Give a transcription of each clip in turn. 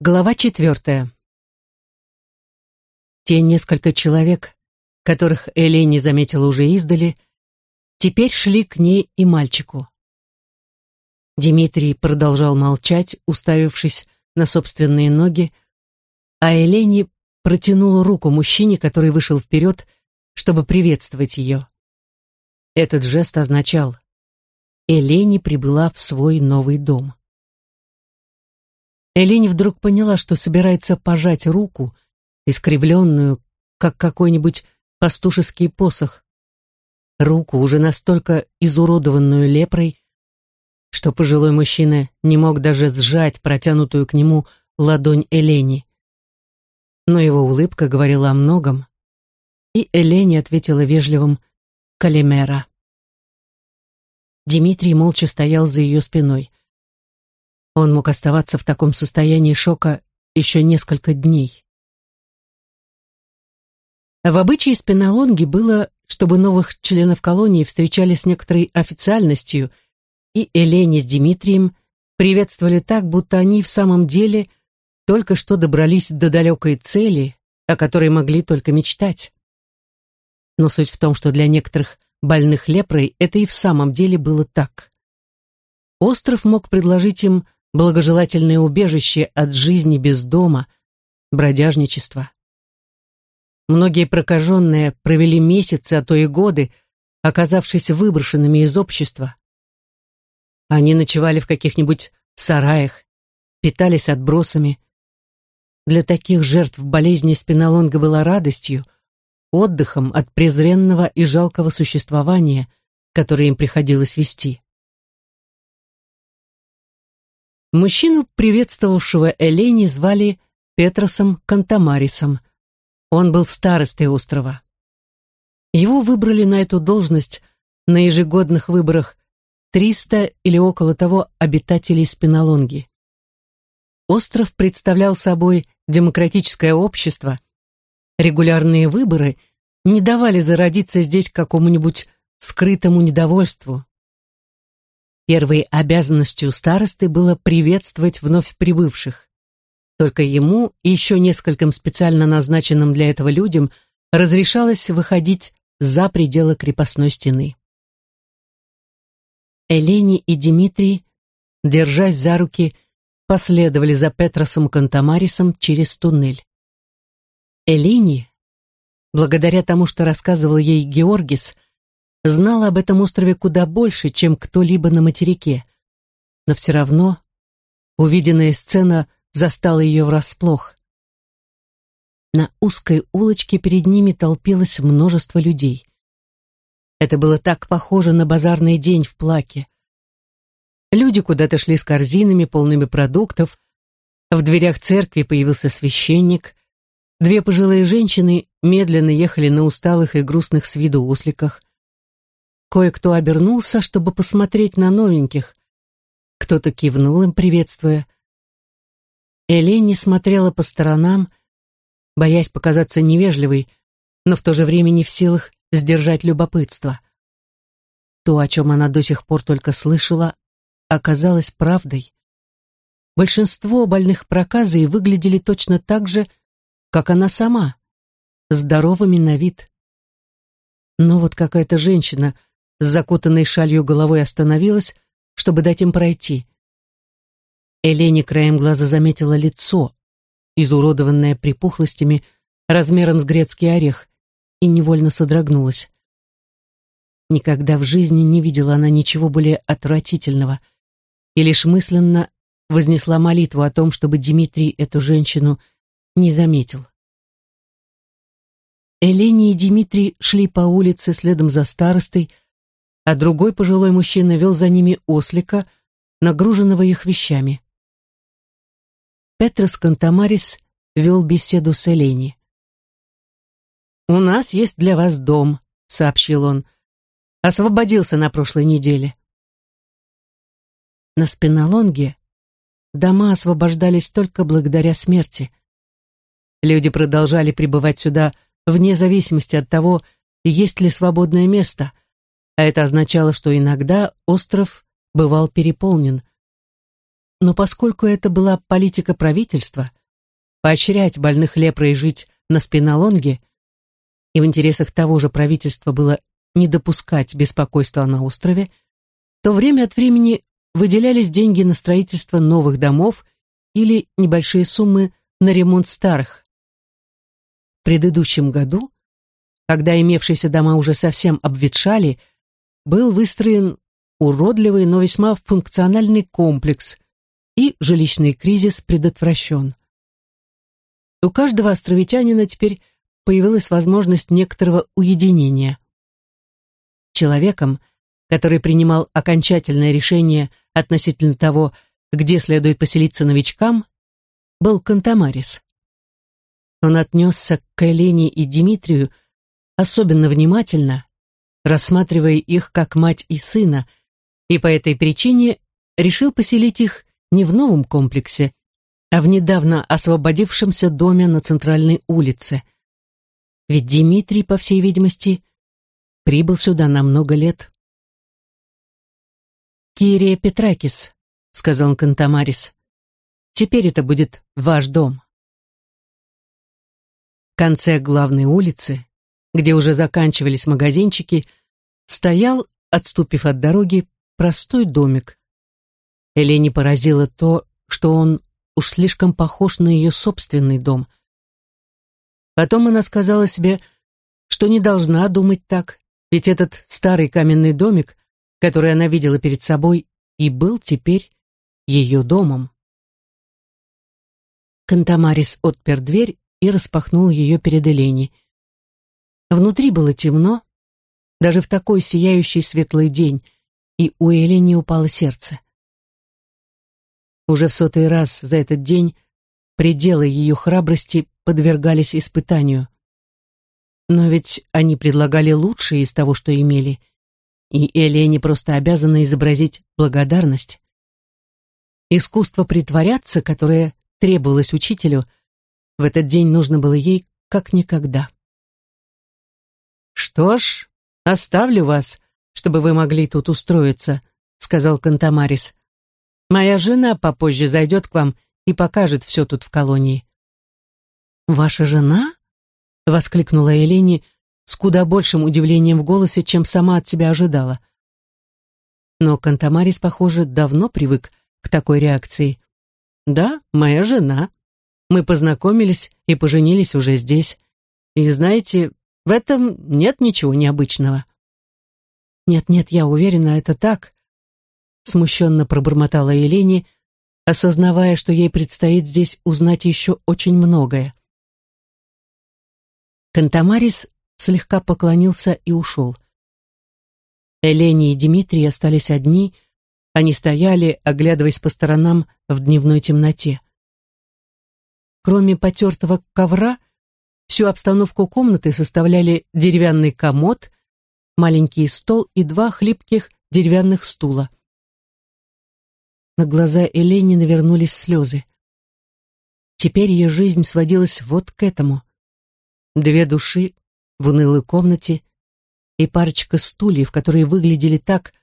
Глава четвертая. Те несколько человек, которых Элени заметила уже издали, теперь шли к ней и мальчику. Дмитрий продолжал молчать, уставившись на собственные ноги, а Элени протянула руку мужчине, который вышел вперед, чтобы приветствовать ее. Этот жест означал «Элени прибыла в свой новый дом». Элени вдруг поняла, что собирается пожать руку, искривленную, как какой-нибудь пастушеский посох. Руку, уже настолько изуродованную лепрой, что пожилой мужчина не мог даже сжать протянутую к нему ладонь Элени. Но его улыбка говорила о многом, и Элени ответила вежливым «Калимера». Дмитрий молча стоял за ее спиной. Он мог оставаться в таком состоянии шока еще несколько дней. В обычае спинолонги было, чтобы новых членов колонии встречали с некоторой официальностью, и Элене с Дмитрием приветствовали так, будто они в самом деле только что добрались до далекой цели, о которой могли только мечтать. Но суть в том, что для некоторых больных лепрой это и в самом деле было так. Остров мог предложить им благожелательное убежище от жизни без дома, бродяжничества. Многие прокаженные провели месяцы, а то и годы, оказавшись выброшенными из общества. Они ночевали в каких-нибудь сараях, питались отбросами. Для таких жертв болезни спинолонга была радостью, отдыхом от презренного и жалкого существования, которое им приходилось вести. Мужчину, приветствовавшего Элени, звали Петросом Кантамарисом. Он был старостой острова. Его выбрали на эту должность на ежегодных выборах 300 или около того обитателей Спинолонги. Остров представлял собой демократическое общество. Регулярные выборы не давали зародиться здесь какому-нибудь скрытому недовольству, Первой обязанностью старосты было приветствовать вновь прибывших. Только ему и еще нескольким специально назначенным для этого людям разрешалось выходить за пределы крепостной стены. Элени и Дмитрий, держась за руки, последовали за Петросом Кантамарисом через туннель. Элини, благодаря тому, что рассказывал ей Георгис, знала об этом острове куда больше, чем кто-либо на материке. Но все равно увиденная сцена застала ее врасплох. На узкой улочке перед ними толпилось множество людей. Это было так похоже на базарный день в Плаке. Люди куда-то шли с корзинами, полными продуктов. В дверях церкви появился священник. Две пожилые женщины медленно ехали на усталых и грустных с виду осликах. Кое-кто обернулся, чтобы посмотреть на новеньких. Кто-то кивнул им, приветствуя. Элени смотрела по сторонам, боясь показаться невежливой, но в то же время не в силах сдержать любопытство. То, о чем она до сих пор только слышала, оказалось правдой. Большинство больных проказой выглядели точно так же, как она сама, здоровыми на вид. Но вот какая-то женщина с закутанной шалью головой остановилась, чтобы дать им пройти. Элене краем глаза заметила лицо, изуродованное припухлостями размером с грецкий орех, и невольно содрогнулась. Никогда в жизни не видела она ничего более отвратительного, и лишь мысленно вознесла молитву о том, чтобы Дмитрий эту женщину не заметил. Элени и Дмитрий шли по улице следом за старостой, а другой пожилой мужчина вел за ними ослика, нагруженного их вещами. Петрос Кантамарис вел беседу с Элени. «У нас есть для вас дом», — сообщил он. «Освободился на прошлой неделе». На спинолонге дома освобождались только благодаря смерти. Люди продолжали прибывать сюда вне зависимости от того, есть ли свободное место — а это означало, что иногда остров бывал переполнен. Но поскольку это была политика правительства, поощрять больных лепрой жить на спинолонге, и в интересах того же правительства было не допускать беспокойства на острове, то время от времени выделялись деньги на строительство новых домов или небольшие суммы на ремонт старых. В предыдущем году, когда имевшиеся дома уже совсем обветшали, был выстроен уродливый, но весьма функциональный комплекс, и жилищный кризис предотвращен. У каждого островитянина теперь появилась возможность некоторого уединения. Человеком, который принимал окончательное решение относительно того, где следует поселиться новичкам, был Кантамарис. Он отнесся к Элене и Дмитрию особенно внимательно, рассматривая их как мать и сына, и по этой причине решил поселить их не в новом комплексе, а в недавно освободившемся доме на центральной улице. Ведь Дмитрий, по всей видимости, прибыл сюда на много лет. «Кирия Петракис», — сказал Кантамарис, — «теперь это будет ваш дом». В конце главной улицы, где уже заканчивались магазинчики, стоял, отступив от дороги, простой домик. Элене поразило то, что он уж слишком похож на ее собственный дом. Потом она сказала себе, что не должна думать так, ведь этот старый каменный домик, который она видела перед собой, и был теперь ее домом. Кантамарис отпер дверь и распахнул ее перед Эленей. Внутри было темно, даже в такой сияющий светлый день, и у Элени упало сердце. Уже в сотый раз за этот день пределы ее храбрости подвергались испытанию. Но ведь они предлагали лучшее из того, что имели, и Элене просто обязана изобразить благодарность. Искусство притворяться, которое требовалось учителю, в этот день нужно было ей как никогда. «Что ж, оставлю вас, чтобы вы могли тут устроиться», — сказал Кантамарис. «Моя жена попозже зайдет к вам и покажет все тут в колонии». «Ваша жена?» — воскликнула Елене с куда большим удивлением в голосе, чем сама от себя ожидала. Но Кантамарис, похоже, давно привык к такой реакции. «Да, моя жена. Мы познакомились и поженились уже здесь. И знаете, в этом нет ничего необычного». «Нет-нет, я уверена, это так», — смущенно пробормотала Елене, осознавая, что ей предстоит здесь узнать еще очень многое. Кантамарис слегка поклонился и ушел. Элени и Дмитрий остались одни, они стояли, оглядываясь по сторонам в дневной темноте. Кроме потертого ковра, всю обстановку комнаты составляли деревянный комод, маленький стол и два хлипких деревянных стула. На глаза Элени навернулись слезы. Теперь ее жизнь сводилась вот к этому. Две души в унылой комнате и парочка стульев, которые выглядели так,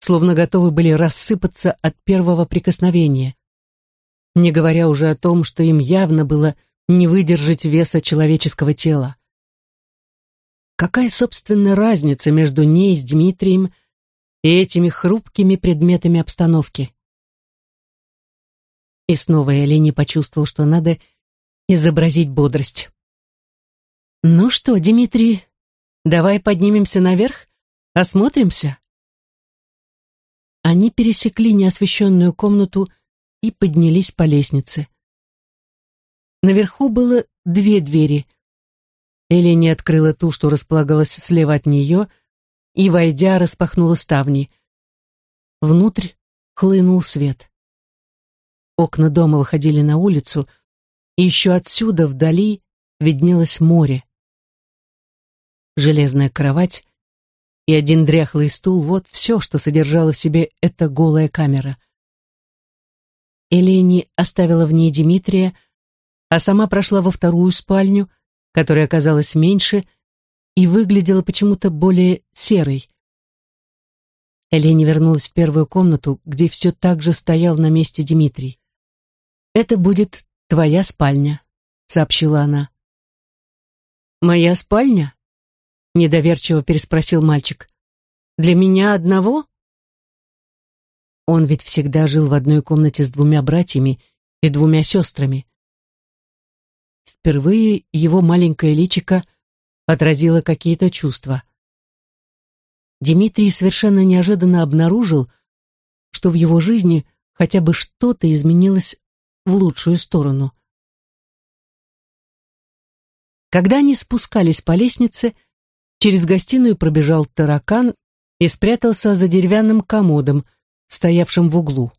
словно готовы были рассыпаться от первого прикосновения. Не говоря уже о том, что им явно было не выдержать веса человеческого тела. Какая, собственно, разница между ней с Дмитрием и этими хрупкими предметами обстановки? И снова Элени почувствовал, что надо изобразить бодрость. «Ну что, Дмитрий, давай поднимемся наверх, осмотримся?» Они пересекли неосвещенную комнату и поднялись по лестнице. Наверху было две двери. Элени открыла ту, что располагалась слева от нее, и, войдя, распахнула ставни. Внутрь хлынул свет. Окна дома выходили на улицу, и еще отсюда, вдали, виднелось море железная кровать и один дряхлый стул — вот все, что содержала в себе эта голая камера. Элени оставила в ней Дмитрия, а сама прошла во вторую спальню, которая оказалась меньше и выглядела почему-то более серой. Элени вернулась в первую комнату, где все так же стоял на месте Дмитрий. «Это будет твоя спальня», — сообщила она. «Моя спальня?» — недоверчиво переспросил мальчик. «Для меня одного?» Он ведь всегда жил в одной комнате с двумя братьями и двумя сестрами. Впервые его маленькое личико отразило какие-то чувства. Дмитрий совершенно неожиданно обнаружил, что в его жизни хотя бы что-то изменилось в лучшую сторону. Когда они спускались по лестнице, через гостиную пробежал таракан и спрятался за деревянным комодом, стоявшим в углу.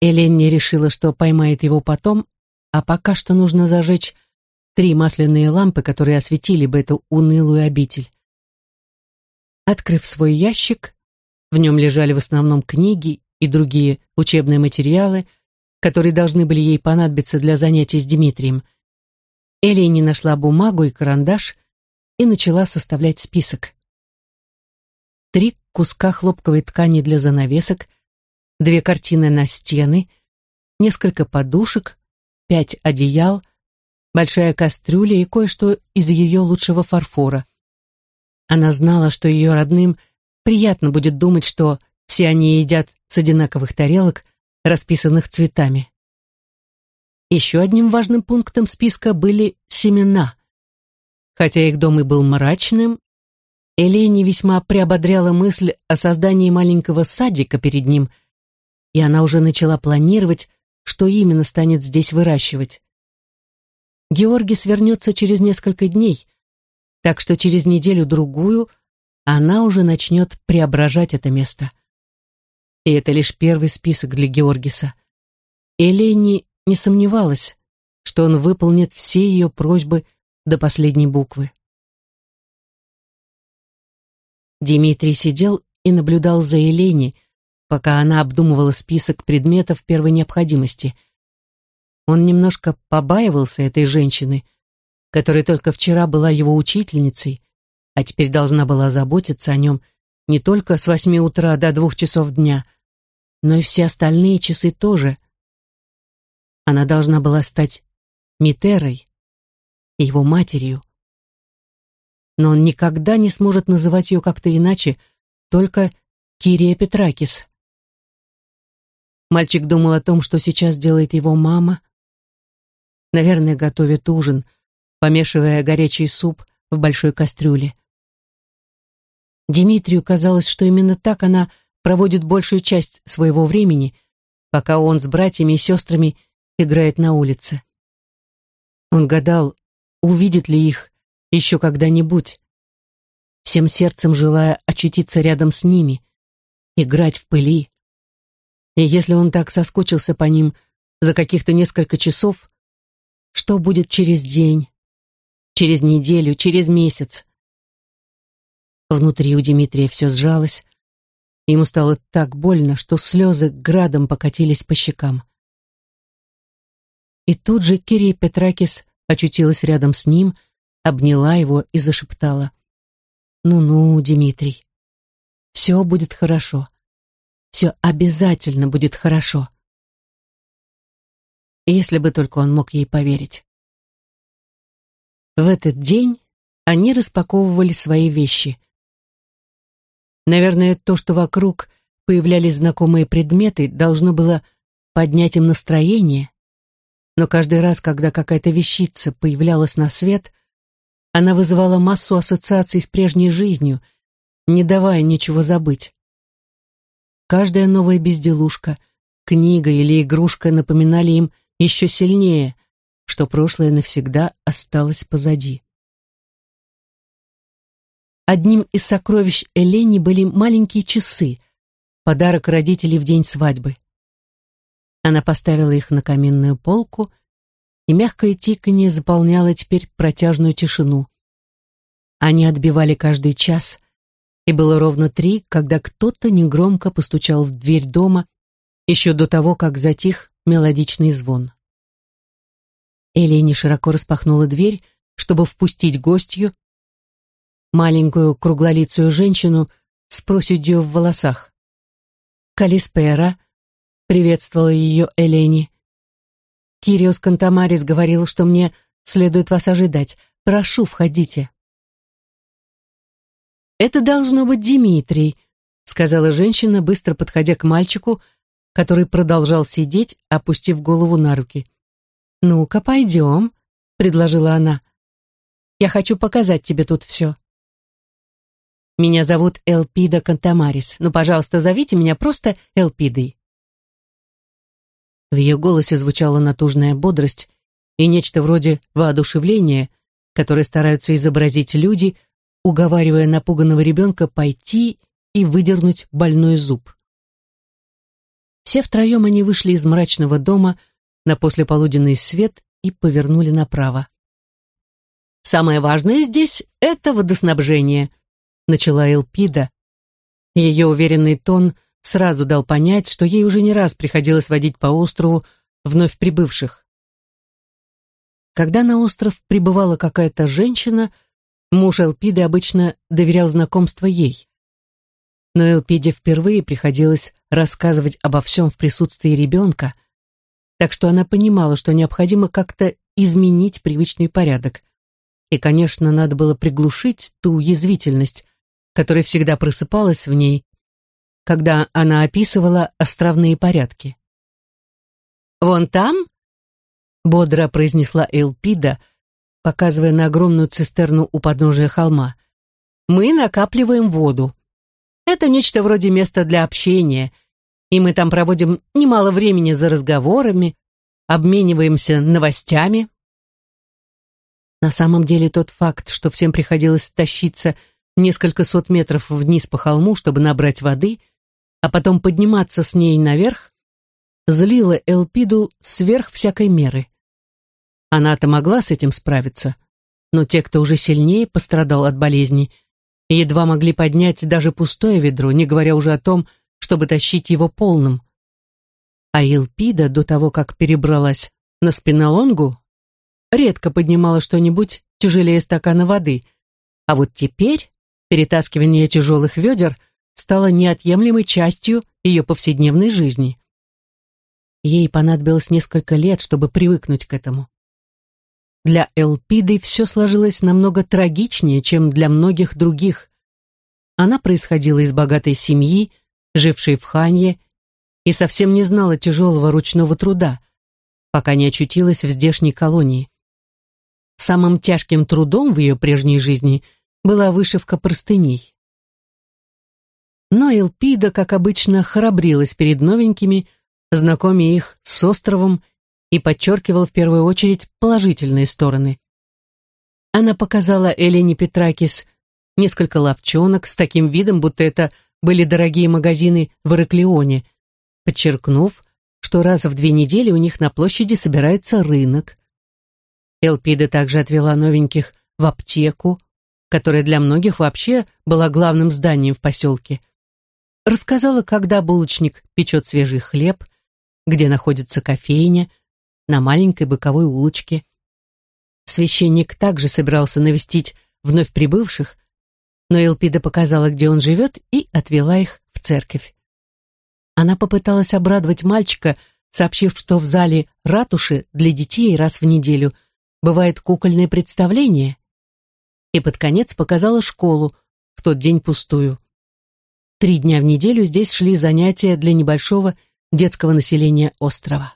Эленни решила, что поймает его потом, а пока что нужно зажечь три масляные лампы, которые осветили бы эту унылую обитель. Открыв свой ящик, в нем лежали в основном книги и другие учебные материалы, которые должны были ей понадобиться для занятий с Дмитрием. Элени нашла бумагу и карандаш и начала составлять список. Три куска хлопковой ткани для занавесок, две картины на стены, несколько подушек, пять одеял, большая кастрюля и кое-что из ее лучшего фарфора. Она знала, что ее родным приятно будет думать, что все они едят с одинаковых тарелок, расписанных цветами. Еще одним важным пунктом списка были семена. Хотя их дом и был мрачным, Элени весьма приободряла мысль о создании маленького садика перед ним, и она уже начала планировать, что именно станет здесь выращивать. Георгий свернется через несколько дней, так что через неделю-другую она уже начнет преображать это место. И это лишь первый список для Георгиса. Элени не сомневалась, что он выполнит все ее просьбы до последней буквы. Дмитрий сидел и наблюдал за Еленей, пока она обдумывала список предметов первой необходимости. Он немножко побаивался этой женщины, которая только вчера была его учительницей, а теперь должна была заботиться о нем не только с восьми утра до двух часов дня, но и все остальные часы тоже. Она должна была стать Митерой, его матерью. Но он никогда не сможет называть ее как-то иначе, только Кирия Петракис. Мальчик думал о том, что сейчас делает его мама. Наверное, готовит ужин, помешивая горячий суп в большой кастрюле. Дмитрию казалось, что именно так она проводит большую часть своего времени, пока он с братьями и сестрами играет на улице. Он гадал, увидит ли их еще когда-нибудь, всем сердцем желая очутиться рядом с ними, играть в пыли. И если он так соскучился по ним за каких-то несколько часов, что будет через день, через неделю, через месяц. Внутри у Дмитрия все сжалось. Ему стало так больно, что слезы градом покатились по щекам. И тут же Кирия Петракис очутилась рядом с ним, обняла его и зашептала. «Ну-ну, Дмитрий, все будет хорошо. Все обязательно будет хорошо». Если бы только он мог ей поверить. В этот день они распаковывали свои вещи. Наверное, то, что вокруг появлялись знакомые предметы, должно было поднять им настроение, но каждый раз, когда какая-то вещица появлялась на свет, она вызывала массу ассоциаций с прежней жизнью, не давая ничего забыть. Каждая новая безделушка, книга или игрушка напоминали им еще сильнее что прошлое навсегда осталось позади. Одним из сокровищ Элени были маленькие часы, подарок родителей в день свадьбы. Она поставила их на каминную полку, и мягкое тиканье заполняло теперь протяжную тишину. Они отбивали каждый час, и было ровно три, когда кто-то негромко постучал в дверь дома еще до того, как затих мелодичный звон. Элени широко распахнула дверь, чтобы впустить гостью, маленькую круглолицую женщину с проседью в волосах. «Калиспера», — приветствовала ее Элени. «Кириос Кантамарис говорил, что мне следует вас ожидать. Прошу, входите». «Это должно быть Дмитрий», — сказала женщина, быстро подходя к мальчику, который продолжал сидеть, опустив голову на руки. «Ну-ка, пойдем», — предложила она. «Я хочу показать тебе тут все». «Меня зовут Элпида Кантамарис, но, пожалуйста, зовите меня просто Элпидой». В ее голосе звучала натужная бодрость и нечто вроде воодушевления, которое стараются изобразить люди, уговаривая напуганного ребенка пойти и выдернуть больной зуб. Все втроем они вышли из мрачного дома на послеполуденный свет и повернули направо. «Самое важное здесь — это водоснабжение», — начала Элпида. Ее уверенный тон сразу дал понять, что ей уже не раз приходилось водить по острову вновь прибывших. Когда на остров прибывала какая-то женщина — Муж Элпиды обычно доверял знакомство ей. Но Элпиде впервые приходилось рассказывать обо всем в присутствии ребенка, так что она понимала, что необходимо как-то изменить привычный порядок. И, конечно, надо было приглушить ту язвительность, которая всегда просыпалась в ней, когда она описывала островные порядки. «Вон там», — бодро произнесла Элпида, — показывая на огромную цистерну у подножия холма. «Мы накапливаем воду. Это нечто вроде места для общения, и мы там проводим немало времени за разговорами, обмениваемся новостями». На самом деле тот факт, что всем приходилось тащиться несколько сот метров вниз по холму, чтобы набрать воды, а потом подниматься с ней наверх, злило Элпиду сверх всякой меры. Она-то могла с этим справиться, но те, кто уже сильнее пострадал от болезни, едва могли поднять даже пустое ведро, не говоря уже о том, чтобы тащить его полным. А Илпида, до того, как перебралась на спинолонгу, редко поднимала что-нибудь тяжелее стакана воды, а вот теперь перетаскивание тяжелых ведер стало неотъемлемой частью ее повседневной жизни. Ей понадобилось несколько лет, чтобы привыкнуть к этому. Для Элпиды все сложилось намного трагичнее, чем для многих других. Она происходила из богатой семьи, жившей в Ханье, и совсем не знала тяжелого ручного труда, пока не очутилась в здешней колонии. Самым тяжким трудом в ее прежней жизни была вышивка простыней. Но Элпида, как обычно, храбрилась перед новенькими, знакомя их с островом и подчеркивал в первую очередь положительные стороны. Она показала Элене Петракис несколько ловчонок с таким видом, будто это были дорогие магазины в Ираклионе, подчеркнув, что раз в две недели у них на площади собирается рынок. Элпида также отвела новеньких в аптеку, которая для многих вообще была главным зданием в поселке. Рассказала, когда булочник печет свежий хлеб, где находится кофейня, на маленькой боковой улочке. Священник также собирался навестить вновь прибывших, но Элпида показала, где он живет, и отвела их в церковь. Она попыталась обрадовать мальчика, сообщив, что в зале ратуши для детей раз в неделю бывает кукольное представление, и под конец показала школу, в тот день пустую. Три дня в неделю здесь шли занятия для небольшого детского населения острова.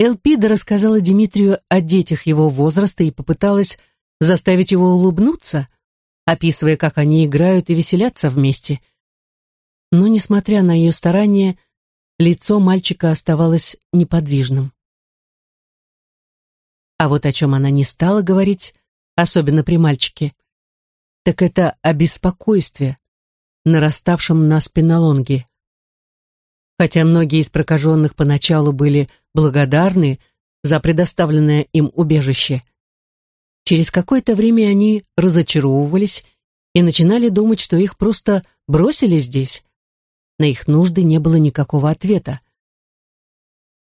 Элпида рассказала Дмитрию о детях его возраста и попыталась заставить его улыбнуться, описывая, как они играют и веселятся вместе. Но, несмотря на ее старания, лицо мальчика оставалось неподвижным. А вот о чем она не стала говорить, особенно при мальчике, так это о беспокойстве, нараставшем на спинолонге. Хотя многие из прокаженных поначалу были благодарны за предоставленное им убежище. Через какое-то время они разочаровывались и начинали думать, что их просто бросили здесь. На их нужды не было никакого ответа.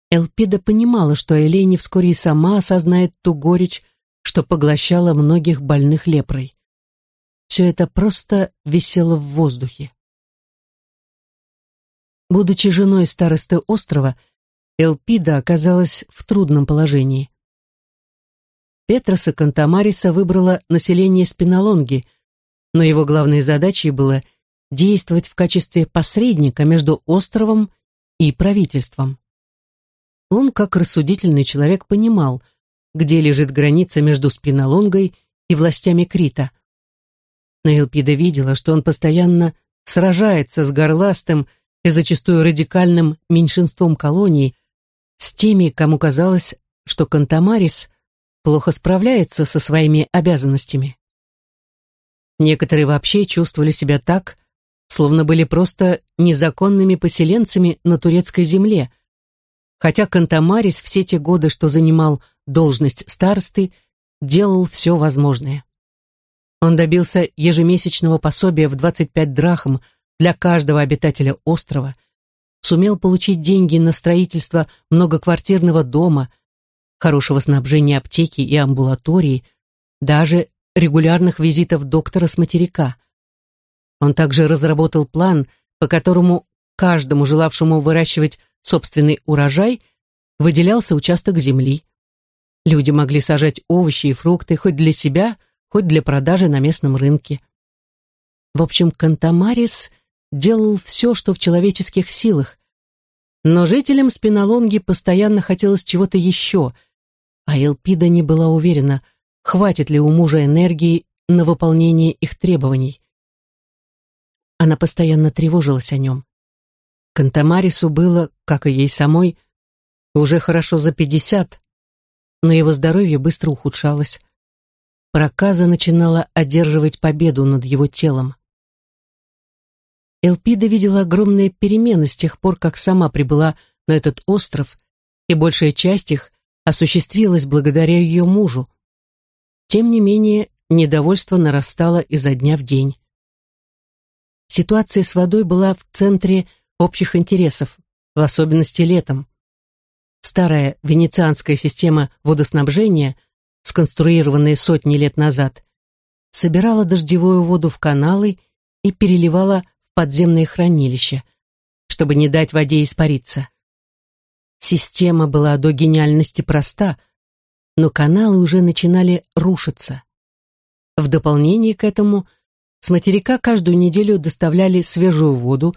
Элпида понимала, что Элени вскоре и сама осознает ту горечь, что поглощала многих больных лепрой. все это просто висело в воздухе. Будучи женой старосты острова, Элпида оказалась в трудном положении. Петроса Кантамариса выбрала население Спиналонги, но его главной задачей было действовать в качестве посредника между островом и правительством. Он, как рассудительный человек, понимал, где лежит граница между Спиналонгой и властями Крита. Но Элпида видела, что он постоянно сражается с горластым и зачастую радикальным меньшинством колонии, с теми, кому казалось, что Кантамарис плохо справляется со своими обязанностями. Некоторые вообще чувствовали себя так, словно были просто незаконными поселенцами на турецкой земле, хотя Кантамарис все те годы, что занимал должность старосты, делал все возможное. Он добился ежемесячного пособия в 25 драхм для каждого обитателя острова, сумел получить деньги на строительство многоквартирного дома, хорошего снабжения аптеки и амбулатории, даже регулярных визитов доктора с материка. Он также разработал план, по которому каждому желавшему выращивать собственный урожай выделялся участок земли. Люди могли сажать овощи и фрукты хоть для себя, хоть для продажи на местном рынке. В общем, Кантамарис делал все, что в человеческих силах. Но жителям Спиналонги постоянно хотелось чего-то еще, а Элпида не была уверена, хватит ли у мужа энергии на выполнение их требований. Она постоянно тревожилась о нем. Кантамарису было, как и ей самой, уже хорошо за пятьдесят, но его здоровье быстро ухудшалось. Проказа начинала одерживать победу над его телом. Элпида видела огромные перемены с тех пор, как сама прибыла на этот остров, и большая часть их осуществилась благодаря ее мужу. Тем не менее, недовольство нарастало изо дня в день. Ситуация с водой была в центре общих интересов, в особенности летом. Старая венецианская система водоснабжения, сконструированная сотни лет назад, собирала дождевую воду в каналы и переливала подземные хранилища, чтобы не дать воде испариться. Система была до гениальности проста, но каналы уже начинали рушиться. В дополнение к этому – с материка каждую неделю доставляли свежую воду,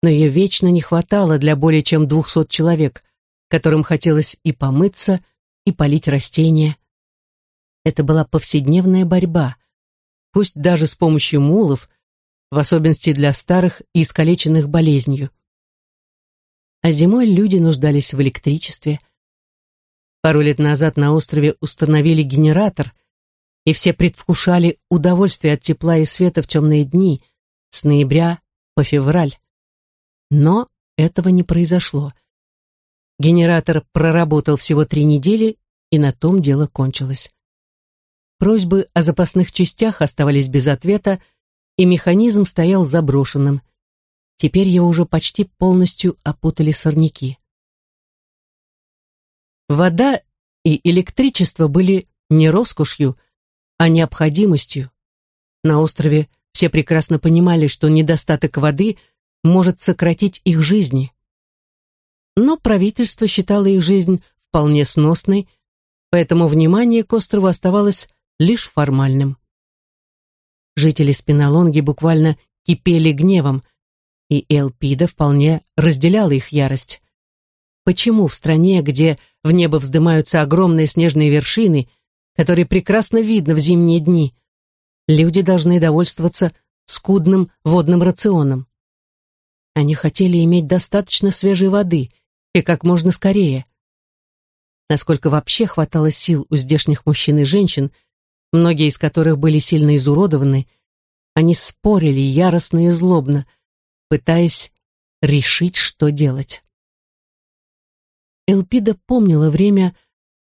но ее вечно не хватало для более чем двухсот человек, которым хотелось и помыться, и полить растения. Это была повседневная борьба, пусть даже с помощью мулов, в особенности для старых и искалеченных болезнью. А зимой люди нуждались в электричестве. Пару лет назад на острове установили генератор – и все предвкушали удовольствие от тепла и света в темные дни, с ноября по февраль. Но этого не произошло. Генератор проработал всего три недели, и на том дело кончилось. Просьбы о запасных частях оставались без ответа, и механизм стоял заброшенным. Теперь его уже почти полностью опутали сорняки. Вода и электричество были не роскошью, а необходимостью. На острове все прекрасно понимали, что недостаток воды может сократить их жизни. Но правительство считало их жизнь вполне сносной, поэтому внимание к острову оставалось лишь формальным. Жители Спиналонги буквально кипели гневом, и Элпида вполне разделяла их ярость. Почему в стране, где в небо вздымаются огромные снежные вершины, который прекрасно видно в зимние дни. Люди должны довольствоваться скудным водным рационом. Они хотели иметь достаточно свежей воды и как можно скорее. Насколько вообще хватало сил у здешних мужчин и женщин, многие из которых были сильно изуродованы, они спорили яростно и злобно, пытаясь решить, что делать. Элпида помнила время,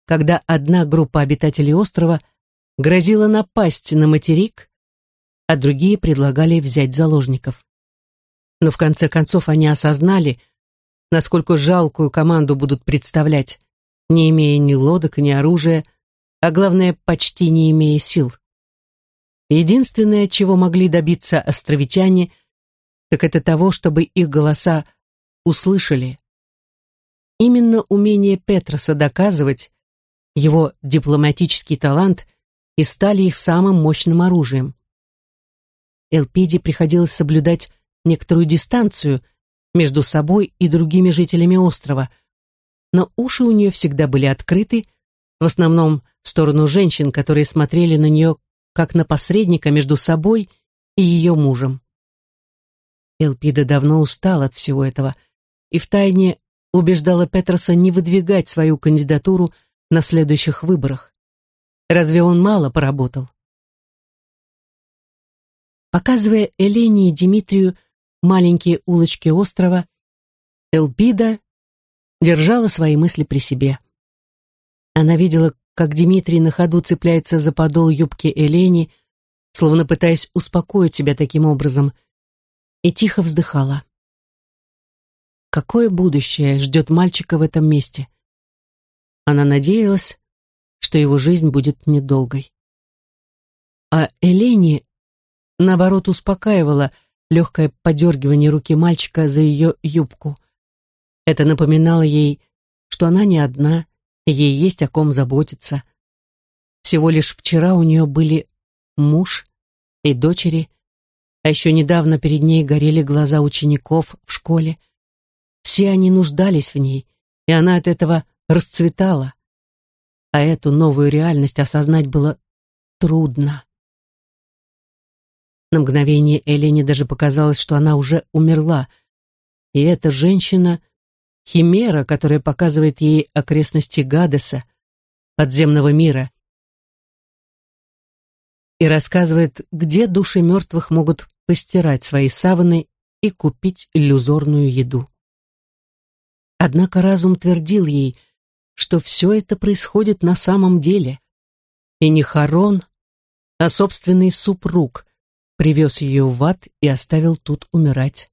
когда одна группа обитателей острова грозила напасть на материк, а другие предлагали взять заложников. Но в конце концов они осознали, насколько жалкую команду будут представлять, не имея ни лодок, ни оружия, а главное, почти не имея сил. Единственное, чего могли добиться островитяне, так это того, чтобы их голоса услышали. Именно умение Петроса доказывать, его дипломатический талант и стали их самым мощным оружием. Элпиде приходилось соблюдать некоторую дистанцию между собой и другими жителями острова, но уши у нее всегда были открыты, в основном сторону женщин, которые смотрели на нее как на посредника между собой и ее мужем. Элпида давно устала от всего этого и втайне убеждала Петерса не выдвигать свою кандидатуру на следующих выборах. Разве он мало поработал? Показывая Элене и Дмитрию маленькие улочки острова, Элпида держала свои мысли при себе. Она видела, как Дмитрий на ходу цепляется за подол юбки Элени, словно пытаясь успокоить себя таким образом, и тихо вздыхала. Какое будущее ждет мальчика в этом месте? Она надеялась, что его жизнь будет недолгой. А Элени, наоборот, успокаивала легкое подергивание руки мальчика за ее юбку. Это напоминало ей, что она не одна, ей есть о ком заботиться. Всего лишь вчера у нее были муж и дочери, а еще недавно перед ней горели глаза учеников в школе. Все они нуждались в ней, и она от этого расцветала. А эту новую реальность осознать было трудно. На мгновение Элене даже показалось, что она уже умерла, и эта женщина — химера, которая показывает ей окрестности Гадеса, подземного мира, и рассказывает, где души мертвых могут постирать свои саваны и купить иллюзорную еду. Однако разум твердил ей, что все это происходит на самом деле, и не Харон, а собственный супруг привез ее в ад и оставил тут умирать.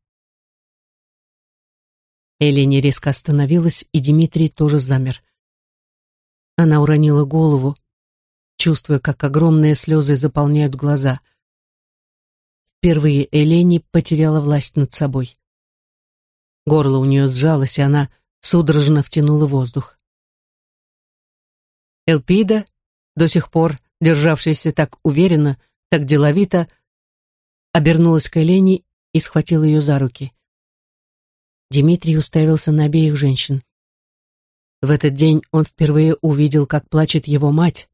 Элене резко остановилась, и Дмитрий тоже замер. Она уронила голову, чувствуя, как огромные слезы заполняют глаза. Впервые Элени потеряла власть над собой. Горло у нее сжалось, и она судорожно втянула воздух. Элпида, до сих пор державшаяся так уверенно, так деловито, обернулась к Элене и схватила ее за руки. Дмитрий уставился на обеих женщин. В этот день он впервые увидел, как плачет его мать,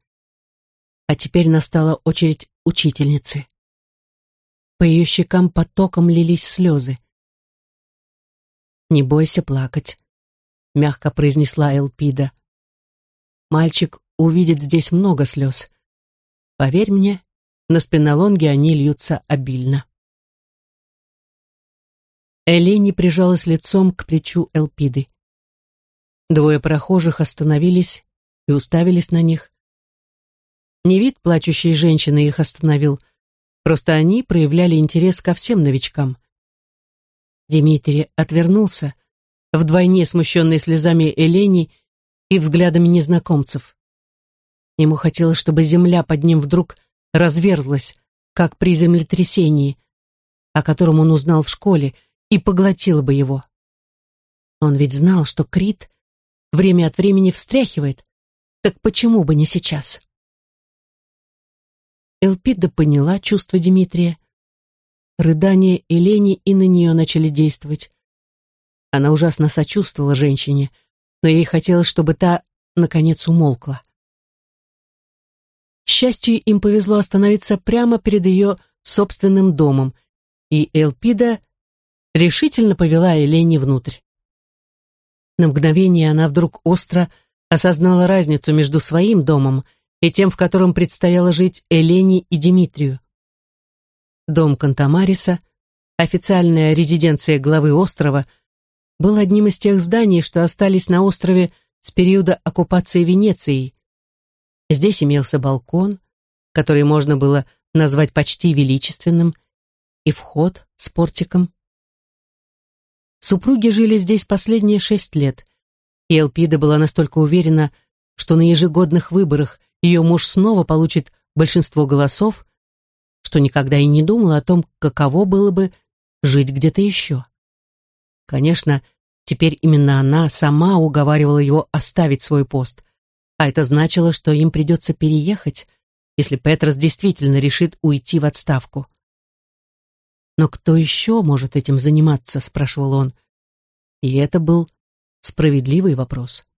а теперь настала очередь учительницы. По ее щекам потоком лились слезы. «Не бойся плакать», — мягко произнесла Элпида. «Мальчик увидит здесь много слез. Поверь мне, на спинолонге они льются обильно». Элени прижалась лицом к плечу Элпиды. Двое прохожих остановились и уставились на них. Не вид плачущей женщины их остановил, просто они проявляли интерес ко всем новичкам. Дмитрий отвернулся, вдвойне смущенный слезами Элени и взглядами незнакомцев. Ему хотелось, чтобы земля под ним вдруг разверзлась, как при землетрясении, о котором он узнал в школе, и поглотила бы его. Он ведь знал, что Крит время от времени встряхивает, так почему бы не сейчас? Элпида поняла чувства Дмитрия. Рыдания Элени и на нее начали действовать. Она ужасно сочувствовала женщине, но ей хотелось, чтобы та, наконец, умолкла. К счастью, им повезло остановиться прямо перед ее собственным домом, и Элпида решительно повела Элени внутрь. На мгновение она вдруг остро осознала разницу между своим домом и тем, в котором предстояло жить Элене и Дмитрию. Дом Кантамариса, официальная резиденция главы острова, был одним из тех зданий, что остались на острове с периода оккупации Венецией. Здесь имелся балкон, который можно было назвать почти величественным, и вход с портиком. Супруги жили здесь последние шесть лет, и Элпида была настолько уверена, что на ежегодных выборах ее муж снова получит большинство голосов, что никогда и не думал о том, каково было бы жить где-то еще. Конечно, теперь именно она сама уговаривала его оставить свой пост, а это значило, что им придется переехать, если Петрос действительно решит уйти в отставку. «Но кто еще может этим заниматься?» — спрашивал он. И это был справедливый вопрос.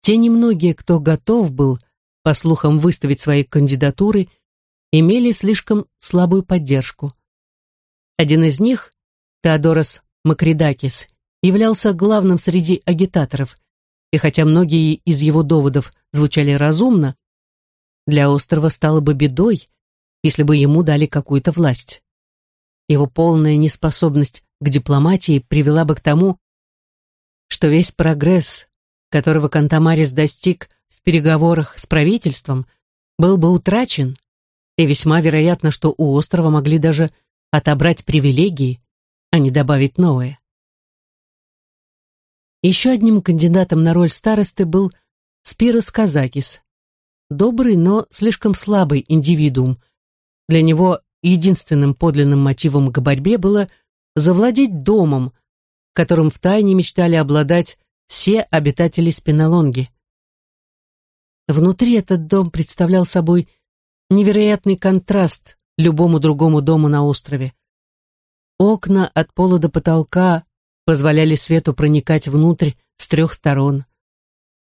Те немногие, кто готов был, по слухам, выставить свои кандидатуры, имели слишком слабую поддержку. Один из них, Теодорос Макридакис, являлся главным среди агитаторов, и хотя многие из его доводов звучали разумно, для острова стало бы бедой, если бы ему дали какую-то власть. Его полная неспособность к дипломатии привела бы к тому, что весь прогресс, которого Кантамарис достиг в переговорах с правительством, был бы утрачен, и весьма вероятно, что у острова могли даже отобрать привилегии, а не добавить новые. Еще одним кандидатом на роль старосты был Спирос Казакис. Добрый, но слишком слабый индивидуум. Для него единственным подлинным мотивом к борьбе было завладеть домом, которым втайне мечтали обладать все обитатели Спинолонги. Внутри этот дом представлял собой невероятный контраст любому другому дому на острове. Окна от пола до потолка позволяли свету проникать внутрь с трех сторон.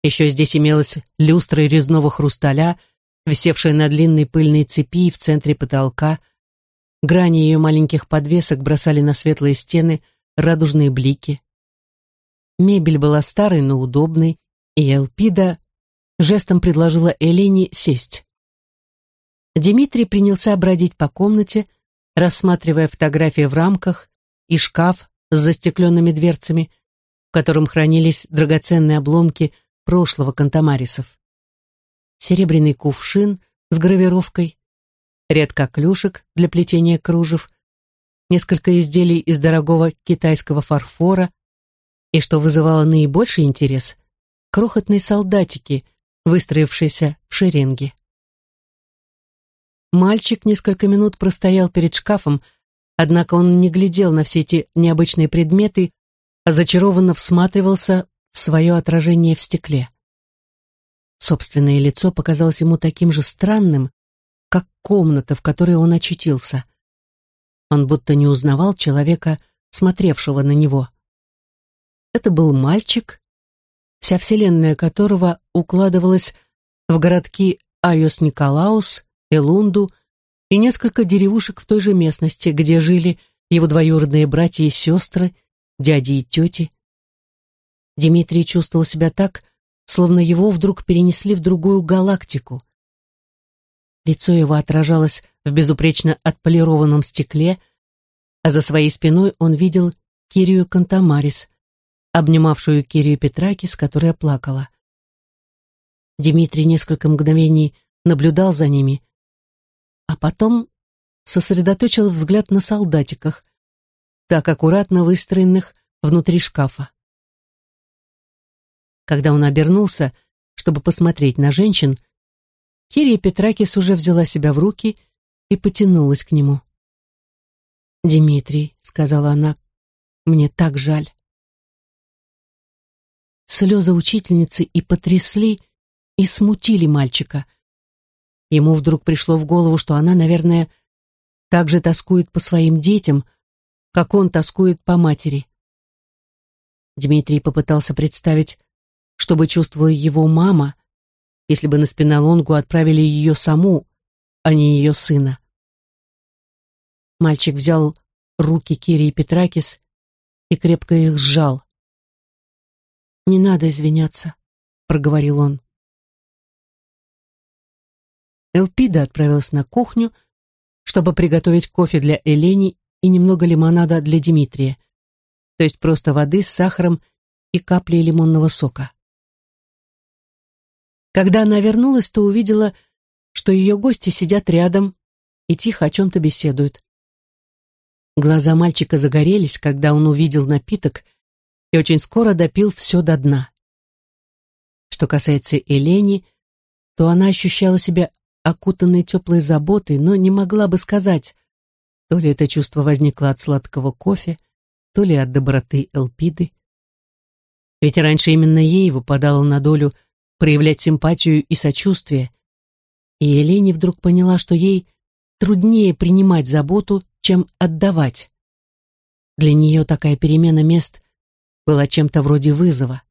Еще здесь имелась люстра резного хрусталя, висевшая на длинной пыльной цепи в центре потолка. Грани ее маленьких подвесок бросали на светлые стены радужные блики. Мебель была старой, но удобной, и Элпида жестом предложила Элене сесть. Дмитрий принялся бродить по комнате, рассматривая фотографии в рамках и шкаф с застекленными дверцами, в котором хранились драгоценные обломки прошлого кантамарисов. Серебряный кувшин с гравировкой, ряд коклюшек для плетения кружев, несколько изделий из дорогого китайского фарфора и, что вызывало наибольший интерес, крохотные солдатики, выстроившиеся в шеренге. Мальчик несколько минут простоял перед шкафом, однако он не глядел на все эти необычные предметы, а зачарованно всматривался в свое отражение в стекле. Собственное лицо показалось ему таким же странным, как комната, в которой он очутился. Он будто не узнавал человека, смотревшего на него. Это был мальчик, вся вселенная которого укладывалась в городки Айос-Николаус, Элунду и несколько деревушек в той же местности, где жили его двоюродные братья и сестры, дяди и тети. Дмитрий чувствовал себя так, словно его вдруг перенесли в другую галактику. Лицо его отражалось в безупречно отполированном стекле, а за своей спиной он видел Кирию Кантамарис, обнимавшую Кирию Петракис, которая плакала. Дмитрий несколько мгновений наблюдал за ними, а потом сосредоточил взгляд на солдатиках, так аккуратно выстроенных внутри шкафа. Когда он обернулся, чтобы посмотреть на женщин, Кирия Петракис уже взяла себя в руки и потянулась к нему. «Дмитрий», — сказала она, — «мне так жаль». Слезы учительницы и потрясли, и смутили мальчика. Ему вдруг пришло в голову, что она, наверное, так же тоскует по своим детям, как он тоскует по матери. Дмитрий попытался представить, что бы чувствовала его мама, если бы на спинолонгу отправили ее саму, а не ее сына. Мальчик взял руки Кири и Петракис и крепко их сжал. «Не надо извиняться», — проговорил он. Элпида отправилась на кухню, чтобы приготовить кофе для Элени и немного лимонада для Дмитрия, то есть просто воды с сахаром и каплей лимонного сока. Когда она вернулась, то увидела, что ее гости сидят рядом и тихо о чем-то беседуют. Глаза мальчика загорелись, когда он увидел напиток и очень скоро допил все до дна. Что касается Элени, то она ощущала себя окутанной теплой заботой, но не могла бы сказать, то ли это чувство возникло от сладкого кофе, то ли от доброты Элпиды. Ведь раньше именно ей выпадало на долю проявлять симпатию и сочувствие, и Елене вдруг поняла, что ей труднее принимать заботу, чем отдавать. Для нее такая перемена мест была чем-то вроде вызова.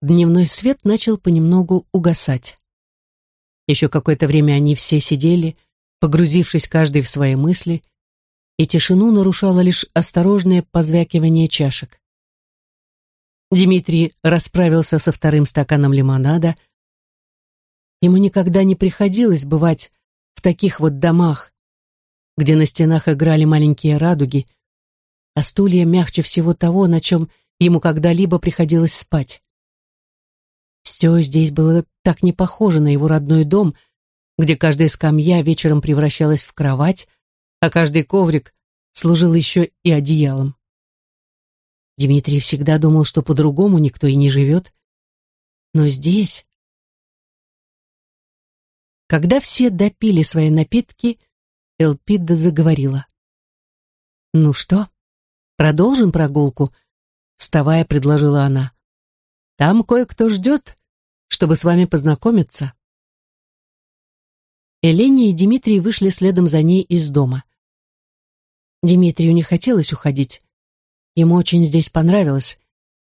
Дневной свет начал понемногу угасать. Еще какое-то время они все сидели, погрузившись каждый в свои мысли, и тишину нарушало лишь осторожное позвякивание чашек. Дмитрий расправился со вторым стаканом лимонада. Ему никогда не приходилось бывать в таких вот домах, где на стенах играли маленькие радуги, а стулья мягче всего того, на чем ему когда-либо приходилось спать. Все здесь было так не похоже на его родной дом, где каждая скамья вечером превращалась в кровать, а каждый коврик служил еще и одеялом. Дмитрий всегда думал, что по-другому никто и не живет. Но здесь... Когда все допили свои напитки, Элпида заговорила. «Ну что, продолжим прогулку?» Вставая, предложила она. «Там кое-кто ждет, чтобы с вами познакомиться». Елене и Дмитрий вышли следом за ней из дома. Дмитрию не хотелось уходить. Ему очень здесь понравилось,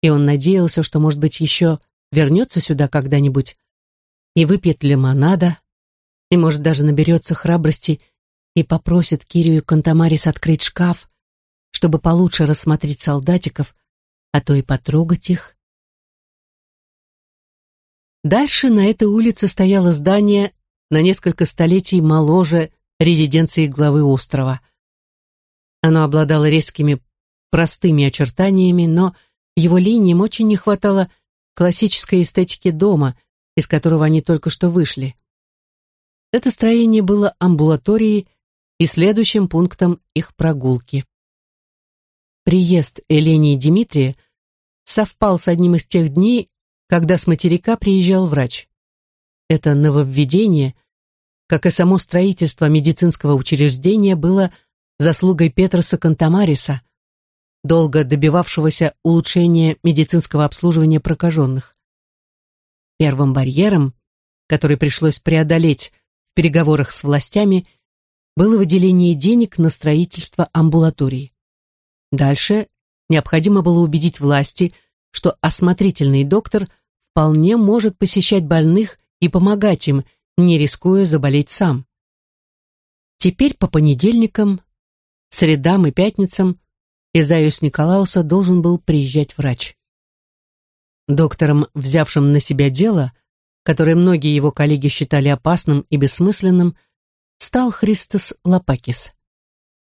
и он надеялся, что, может быть, еще вернется сюда когда-нибудь и выпьет лимонада, и, может, даже наберется храбрости и попросит Кирию Кантамарис открыть шкаф, чтобы получше рассмотреть солдатиков, а то и потрогать их. Дальше на этой улице стояло здание на несколько столетий моложе резиденции главы острова. Оно обладало резкими простыми очертаниями, но его линиям очень не хватало классической эстетики дома, из которого они только что вышли. Это строение было амбулаторией и следующим пунктом их прогулки. Приезд Элени и Дмитрия совпал с одним из тех дней, когда с материка приезжал врач. Это нововведение, как и само строительство медицинского учреждения, было заслугой Петроса Кантамариса, долго добивавшегося улучшения медицинского обслуживания прокаженных. Первым барьером, который пришлось преодолеть в переговорах с властями, было выделение денег на строительство амбулатории. Дальше необходимо было убедить власти, что осмотрительный доктор вполне может посещать больных и помогать им, не рискуя заболеть сам. Теперь по понедельникам средам и пятницам из Айус Николауса должен был приезжать врач. Доктором, взявшим на себя дело, которое многие его коллеги считали опасным и бессмысленным, стал Христос Лапакис.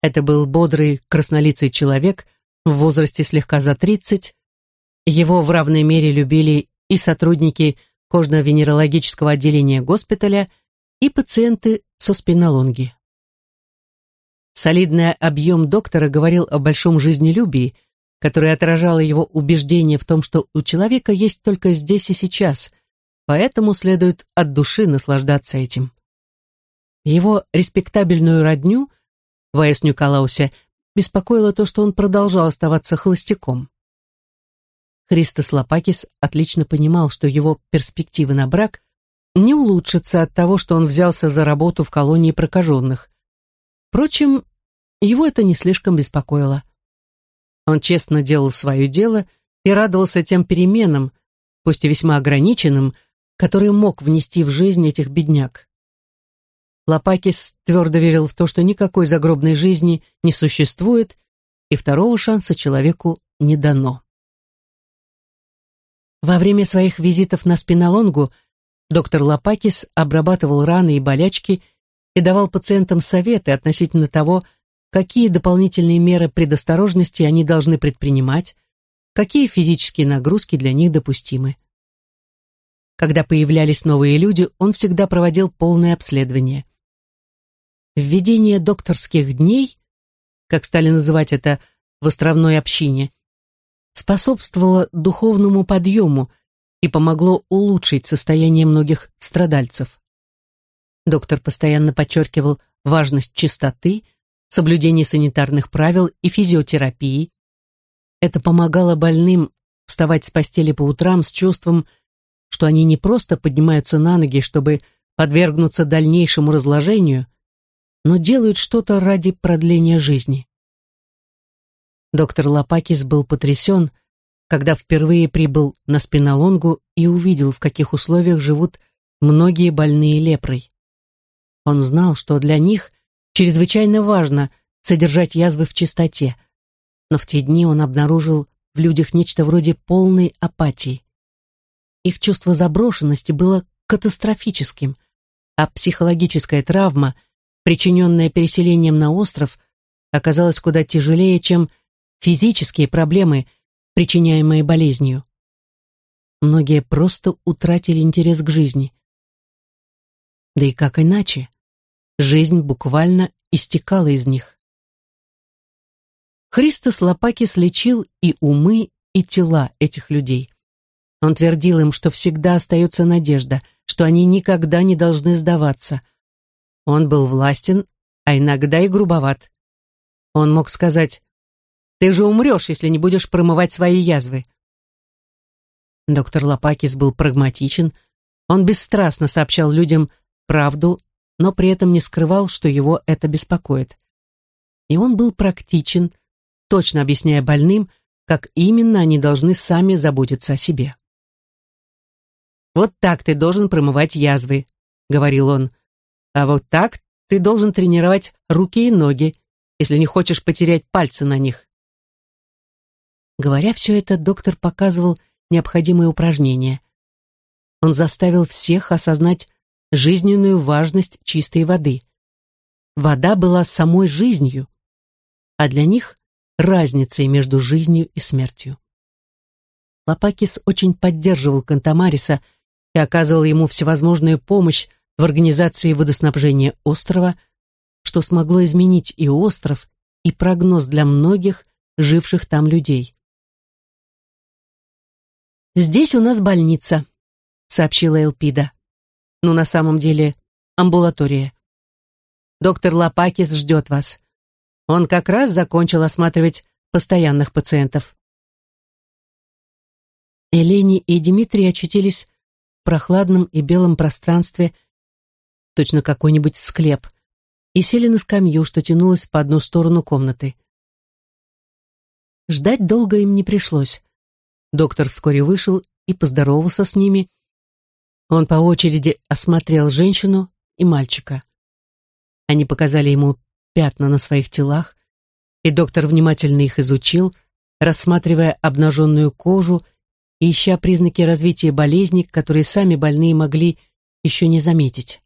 Это был бодрый, краснолицый человек в возрасте слегка за тридцать. Его в равной мере любили и сотрудники кожно-венерологического отделения госпиталя, и пациенты со спинолонги. Солидный объем доктора говорил о большом жизнелюбии, которое отражало его убеждение в том, что у человека есть только здесь и сейчас, поэтому следует от души наслаждаться этим. Его респектабельную родню в А.С. Ньюкалаусе беспокоило то, что он продолжал оставаться холостяком. Христос Лопакис отлично понимал, что его перспективы на брак не улучшатся от того, что он взялся за работу в колонии прокаженных. Впрочем, его это не слишком беспокоило. Он честно делал свое дело и радовался тем переменам, пусть и весьма ограниченным, которые мог внести в жизнь этих бедняк. Лопакис твердо верил в то, что никакой загробной жизни не существует, и второго шанса человеку не дано. Во время своих визитов на спинолонгу доктор Лопакис обрабатывал раны и болячки и давал пациентам советы относительно того, какие дополнительные меры предосторожности они должны предпринимать, какие физические нагрузки для них допустимы. Когда появлялись новые люди, он всегда проводил полное обследование. Введение докторских дней, как стали называть это в островной общине, способствовало духовному подъему, и помогло улучшить состояние многих страдальцев. Доктор постоянно подчеркивал важность чистоты, соблюдения санитарных правил и физиотерапии. Это помогало больным вставать с постели по утрам с чувством, что они не просто поднимаются на ноги, чтобы подвергнуться дальнейшему разложению, но делают что-то ради продления жизни. Доктор Лопакис был потрясен, когда впервые прибыл на спинолонгу и увидел, в каких условиях живут многие больные лепрой. Он знал, что для них чрезвычайно важно содержать язвы в чистоте, но в те дни он обнаружил в людях нечто вроде полной апатии. Их чувство заброшенности было катастрофическим, а психологическая травма, причиненная переселением на остров, оказалась куда тяжелее, чем физические проблемы, причиняемые болезнью. Многие просто утратили интерес к жизни. Да и как иначе? Жизнь буквально истекала из них. Христос Лопакис лечил и умы, и тела этих людей. Он твердил им, что всегда остается надежда, что они никогда не должны сдаваться. Он был властен, а иногда и грубоват. Он мог сказать, «Ты же умрешь, если не будешь промывать свои язвы». Доктор Лопакис был прагматичен, он бесстрастно сообщал людям правду, но при этом не скрывал, что его это беспокоит. И он был практичен, точно объясняя больным, как именно они должны сами заботиться о себе. «Вот так ты должен промывать язвы», — говорил он. «А вот так ты должен тренировать руки и ноги, если не хочешь потерять пальцы на них». Говоря все это, доктор показывал необходимые упражнения. Он заставил всех осознать жизненную важность чистой воды. Вода была самой жизнью, а для них разницей между жизнью и смертью. Лопакис очень поддерживал Кантамариса и оказывал ему всевозможную помощь в организации водоснабжения острова, что смогло изменить и остров, и прогноз для многих живших там людей. «Здесь у нас больница», — сообщила Элпида но на самом деле амбулатория. Доктор Лопакис ждет вас. Он как раз закончил осматривать постоянных пациентов. Элени и Дмитрий очутились в прохладном и белом пространстве, точно какой-нибудь склеп, и сели на скамью, что тянулась по одну сторону комнаты. Ждать долго им не пришлось. Доктор вскоре вышел и поздоровался с ними, он по очереди осмотрел женщину и мальчика. Они показали ему пятна на своих телах, и доктор внимательно их изучил, рассматривая обнаженную кожу и ища признаки развития болезни, которые сами больные могли еще не заметить.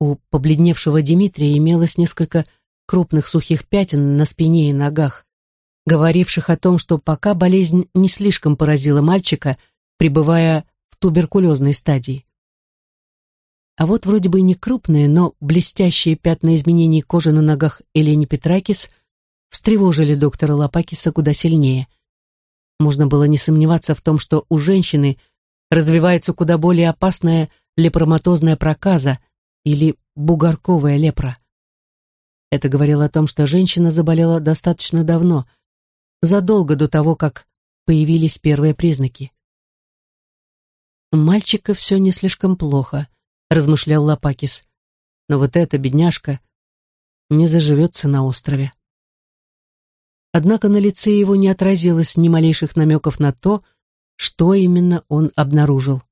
У побледневшего Дмитрия имелось несколько крупных сухих пятен на спине и ногах, говоривших о том, что пока болезнь не слишком поразила мальчика, пребывая туберкулезной стадии. А вот вроде бы не крупные, но блестящие пятна изменений кожи на ногах Элени Петракис встревожили доктора Лопакиса куда сильнее. Можно было не сомневаться в том, что у женщины развивается куда более опасная лепроматозная проказа или бугорковая лепра. Это говорило о том, что женщина заболела достаточно давно, задолго до того, как появились первые признаки. «У мальчика все не слишком плохо», — размышлял Лопакис. «Но вот эта бедняжка не заживется на острове». Однако на лице его не отразилось ни малейших намеков на то, что именно он обнаружил.